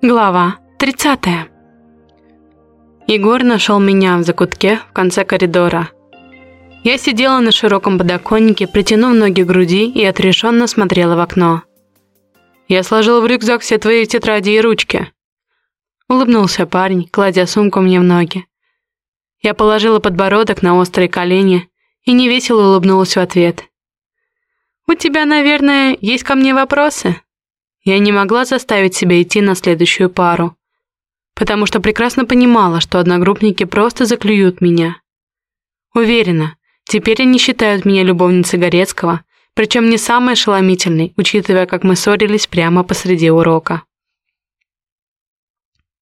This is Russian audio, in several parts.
Глава 30. Егор нашел меня в закутке в конце коридора. Я сидела на широком подоконнике, притянув ноги к груди и отрешенно смотрела в окно. «Я сложил в рюкзак все твои тетради и ручки», — улыбнулся парень, кладя сумку мне в ноги. Я положила подбородок на острые колени и невесело улыбнулась в ответ. «У тебя, наверное, есть ко мне вопросы?» Я не могла заставить себя идти на следующую пару, потому что прекрасно понимала, что одногруппники просто заклюют меня. Уверена, теперь они считают меня любовницей Горецкого, причем не самой ошеломительной, учитывая, как мы ссорились прямо посреди урока.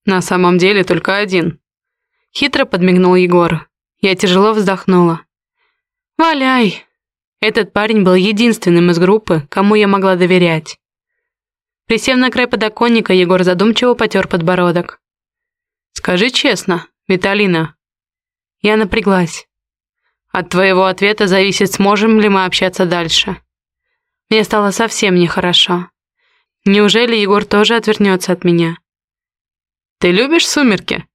На самом деле только один. Хитро подмигнул Егор. Я тяжело вздохнула. «Валяй!» Этот парень был единственным из группы, кому я могла доверять. Присев на край подоконника, Егор задумчиво потер подбородок. «Скажи честно, Виталина». Я напряглась. «От твоего ответа зависит, сможем ли мы общаться дальше». Мне стало совсем нехорошо. Неужели Егор тоже отвернется от меня? «Ты любишь сумерки?»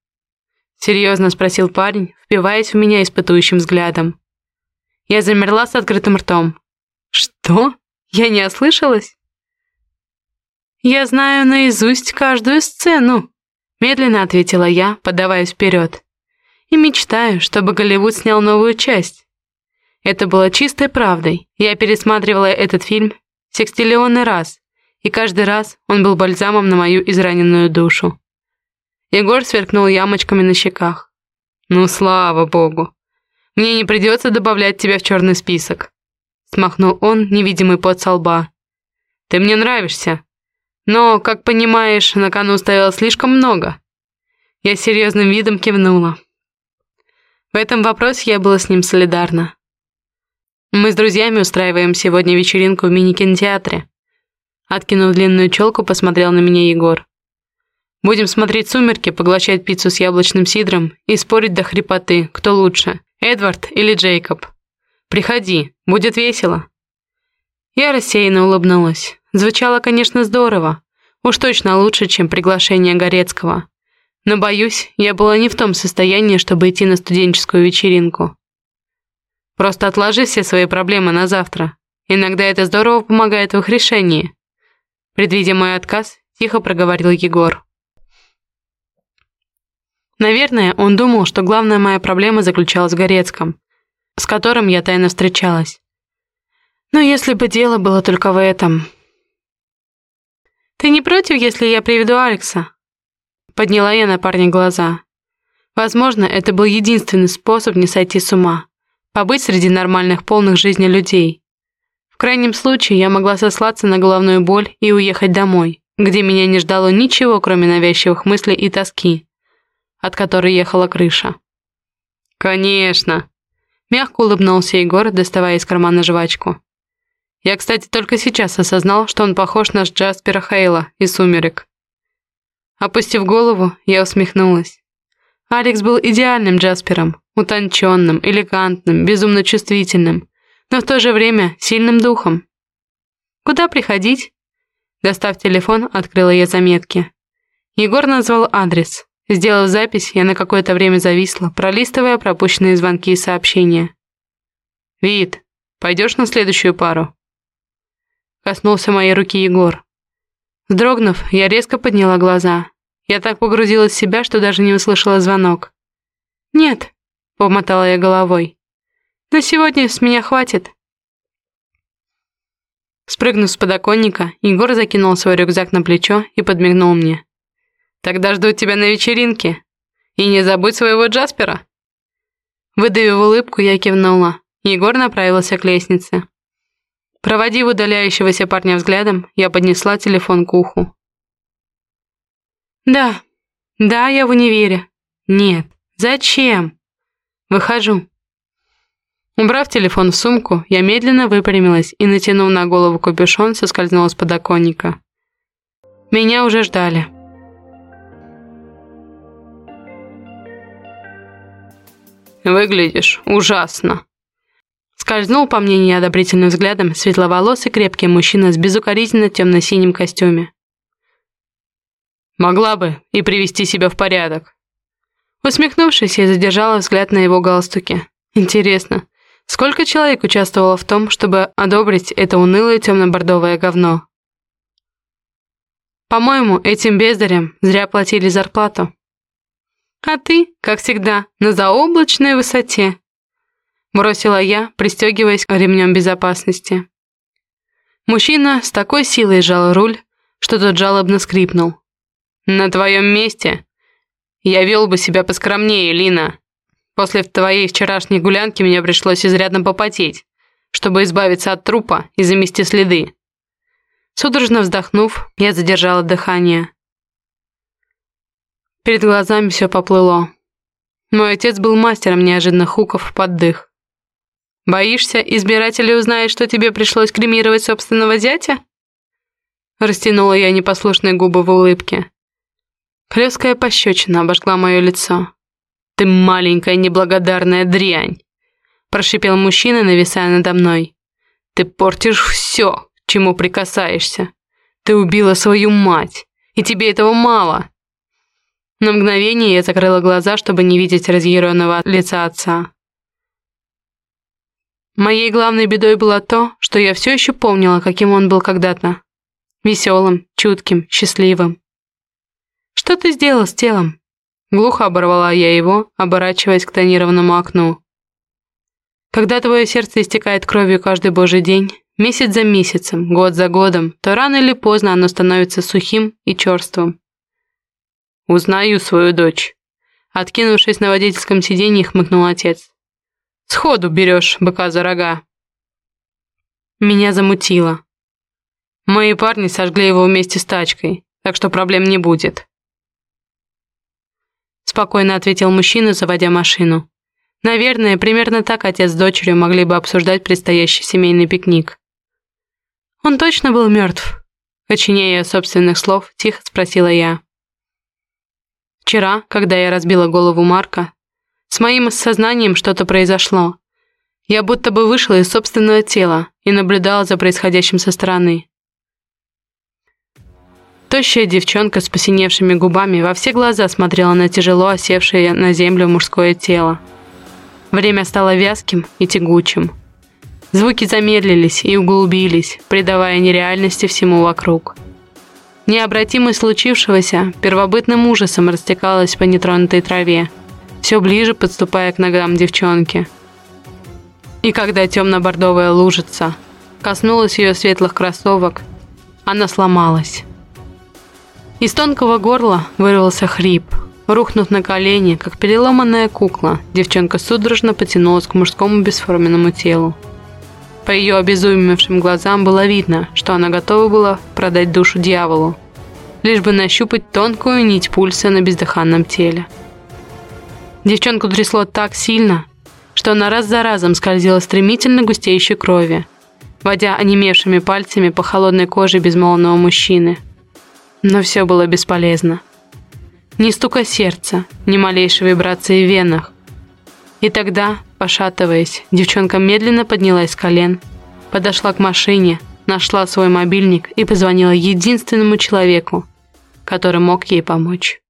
Серьезно спросил парень, впиваясь в меня испытующим взглядом. Я замерла с открытым ртом. «Что? Я не ослышалась?» «Я знаю наизусть каждую сцену», — медленно ответила я, подаваясь вперед. «И мечтаю, чтобы Голливуд снял новую часть». Это было чистой правдой. Я пересматривала этот фильм секстиллионный раз, и каждый раз он был бальзамом на мою израненную душу. Егор сверкнул ямочками на щеках. «Ну, слава богу! Мне не придется добавлять тебя в черный список», смахнул он невидимый пот со лба. «Ты мне нравишься, но, как понимаешь, на кону стояло слишком много. Я серьезным видом кивнула. В этом вопросе я была с ним солидарна. Мы с друзьями устраиваем сегодня вечеринку в мини-кинотеатре. Откинув длинную челку, посмотрел на меня Егор. Будем смотреть «Сумерки», поглощать пиццу с яблочным сидром и спорить до хрипоты, кто лучше, Эдвард или Джейкоб. Приходи, будет весело. Я рассеянно улыбнулась. Звучало, конечно, здорово. Уж точно лучше, чем приглашение Горецкого. Но, боюсь, я была не в том состоянии, чтобы идти на студенческую вечеринку. Просто отложи все свои проблемы на завтра. Иногда это здорово помогает в их решении. Предвидя мой отказ, тихо проговорил Егор. Наверное, он думал, что главная моя проблема заключалась в Горецком, с которым я тайно встречалась. Но если бы дело было только в этом... «Ты не против, если я приведу Алекса?» Подняла я на парня глаза. Возможно, это был единственный способ не сойти с ума. Побыть среди нормальных, полных жизни людей. В крайнем случае, я могла сослаться на головную боль и уехать домой, где меня не ждало ничего, кроме навязчивых мыслей и тоски, от которой ехала крыша. «Конечно!» Мягко улыбнулся Егор, доставая из кармана жвачку. Я, кстати, только сейчас осознал, что он похож на Джаспера Хейла из «Сумерек». Опустив голову, я усмехнулась. Алекс был идеальным Джаспером, утонченным, элегантным, безумно чувствительным, но в то же время сильным духом. «Куда приходить?» Достав телефон, открыла я заметки. Егор назвал адрес. Сделав запись, я на какое-то время зависла, пролистывая пропущенные звонки и сообщения. «Вид, пойдешь на следующую пару?» Коснулся моей руки Егор. Вздрогнув, я резко подняла глаза. Я так погрузилась в себя, что даже не услышала звонок. «Нет», — помотала я головой. «На сегодня с меня хватит». Спрыгнув с подоконника, Егор закинул свой рюкзак на плечо и подмигнул мне. «Тогда жду тебя на вечеринке. И не забудь своего Джаспера». Выдавив улыбку, я кивнула. Егор направился к лестнице. Проводив удаляющегося парня взглядом, я поднесла телефон к уху. «Да, да, я в универе. Нет, зачем? Выхожу». Убрав телефон в сумку, я медленно выпрямилась и, натянув на голову капюшон, соскользнула с подоконника. Меня уже ждали. «Выглядишь ужасно», Скользнул по мне неодобрительным взглядом светловолосый крепкий мужчина с безукоризненно темно-синим костюме. Могла бы и привести себя в порядок. Усмехнувшись, я задержала взгляд на его галстуке. Интересно, сколько человек участвовало в том, чтобы одобрить это унылое темно-бордовое говно? По-моему, этим бездарям зря платили зарплату. А ты, как всегда, на заоблачной высоте. Бросила я, пристегиваясь ремнем безопасности. Мужчина с такой силой сжал руль, что тот жалобно скрипнул. «На твоем месте я вел бы себя поскромнее, Лина. После твоей вчерашней гулянки мне пришлось изрядно попотеть, чтобы избавиться от трупа и замести следы». Судорожно вздохнув, я задержала дыхание. Перед глазами все поплыло. Мой отец был мастером неожиданных хуков под дых. «Боишься, избиратели узнают, что тебе пришлось кремировать собственного зятя?» Растянула я непослушные губы в улыбке. Хлесткая пощечина обожгла мое лицо. «Ты маленькая неблагодарная дрянь!» Прошипел мужчина, нависая надо мной. «Ты портишь все, чему прикасаешься. Ты убила свою мать, и тебе этого мало!» На мгновение я закрыла глаза, чтобы не видеть разъяренного лица отца. Моей главной бедой было то, что я все еще помнила, каким он был когда-то. Веселым, чутким, счастливым. «Что ты сделал с телом?» Глухо оборвала я его, оборачиваясь к тонированному окну. Когда твое сердце истекает кровью каждый божий день, месяц за месяцем, год за годом, то рано или поздно оно становится сухим и черствым. «Узнаю свою дочь», — откинувшись на водительском сиденье, хмыкнул отец. «Сходу берешь быка за рога». Меня замутило. Мои парни сожгли его вместе с тачкой, так что проблем не будет. Спокойно ответил мужчина, заводя машину. Наверное, примерно так отец с дочерью могли бы обсуждать предстоящий семейный пикник. Он точно был мертв? Очиняя собственных слов, тихо спросила я. Вчера, когда я разбила голову Марка, с моим сознанием что-то произошло. Я будто бы вышла из собственного тела и наблюдала за происходящим со стороны. Тощая девчонка с посиневшими губами во все глаза смотрела на тяжело осевшее на землю мужское тело. Время стало вязким и тягучим. Звуки замедлились и углубились, придавая нереальности всему вокруг. Необратимость случившегося первобытным ужасом растекалась по нетронутой траве, все ближе подступая к ногам девчонки. И когда темно-бордовая лужица коснулась ее светлых кроссовок, она сломалась. Из тонкого горла вырвался хрип. Рухнув на колени, как переломанная кукла, девчонка судорожно потянулась к мужскому бесформенному телу. По ее обезумевшим глазам было видно, что она готова была продать душу дьяволу, лишь бы нащупать тонкую нить пульса на бездыханном теле. Девчонку трясло так сильно, что она раз за разом скользила стремительно густеющей крови, водя онемевшими пальцами по холодной коже безмолвного мужчины – но все было бесполезно. Ни стука сердца, ни малейшей вибрации в венах. И тогда, пошатываясь, девчонка медленно поднялась с колен, подошла к машине, нашла свой мобильник и позвонила единственному человеку, который мог ей помочь.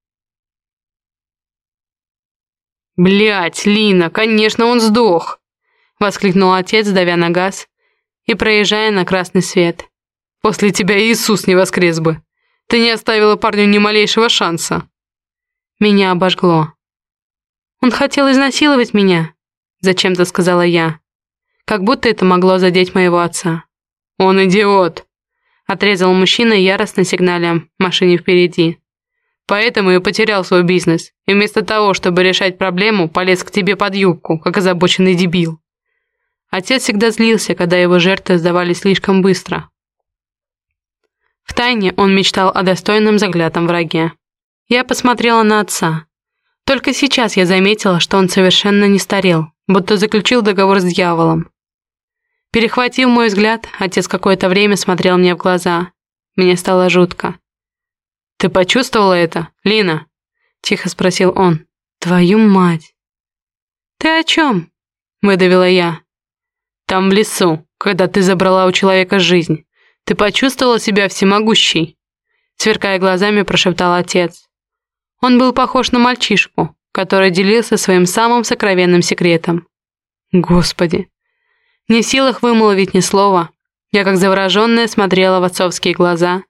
«Блядь, Лина, конечно, он сдох!» — воскликнул отец, давя на газ и проезжая на красный свет. «После тебя Иисус не воскрес бы!» Ты не оставила парню ни малейшего шанса. Меня обожгло. Он хотел изнасиловать меня, зачем-то сказала я. Как будто это могло задеть моего отца. Он идиот, отрезал мужчина яростно сигналя машине впереди. Поэтому и потерял свой бизнес. И вместо того, чтобы решать проблему, полез к тебе под юбку, как озабоченный дебил. Отец всегда злился, когда его жертвы сдавались слишком быстро, Втайне он мечтал о достойном заглядом враге. Я посмотрела на отца. Только сейчас я заметила, что он совершенно не старел, будто заключил договор с дьяволом. Перехватив мой взгляд, отец какое-то время смотрел мне в глаза. Мне стало жутко. «Ты почувствовала это, Лина?» — тихо спросил он. «Твою мать!» «Ты о чем?» — выдавила я. «Там в лесу, когда ты забрала у человека жизнь. Ты почувствовала себя всемогущей?» сверкая глазами, прошептал отец. Он был похож на мальчишку, который делился своим самым сокровенным секретом. Господи! Не в силах вымолвить ни слова, я как завороженная смотрела в отцовские глаза,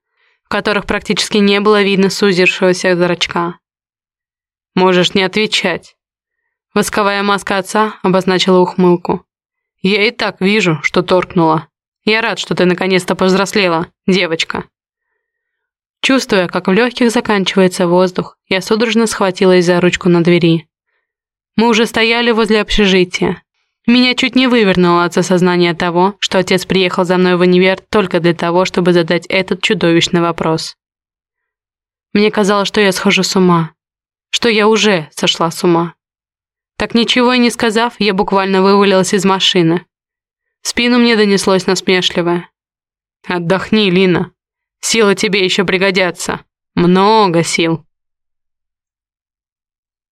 которых практически не было видно сузившегося зрачка. «Можешь не отвечать». Восковая маска отца обозначила ухмылку. «Я и так вижу, что торкнула. Я рад, что ты наконец-то повзрослела, девочка». Чувствуя, как в легких заканчивается воздух, я судорожно схватилась за ручку на двери. Мы уже стояли возле общежития. Меня чуть не вывернуло от осознания того, что отец приехал за мной в универ только для того, чтобы задать этот чудовищный вопрос. Мне казалось, что я схожу с ума. Что я уже сошла с ума. Так ничего и не сказав, я буквально вывалилась из машины. В спину мне донеслось насмешливое. «Отдохни, Лина. Силы тебе еще пригодятся. Много сил».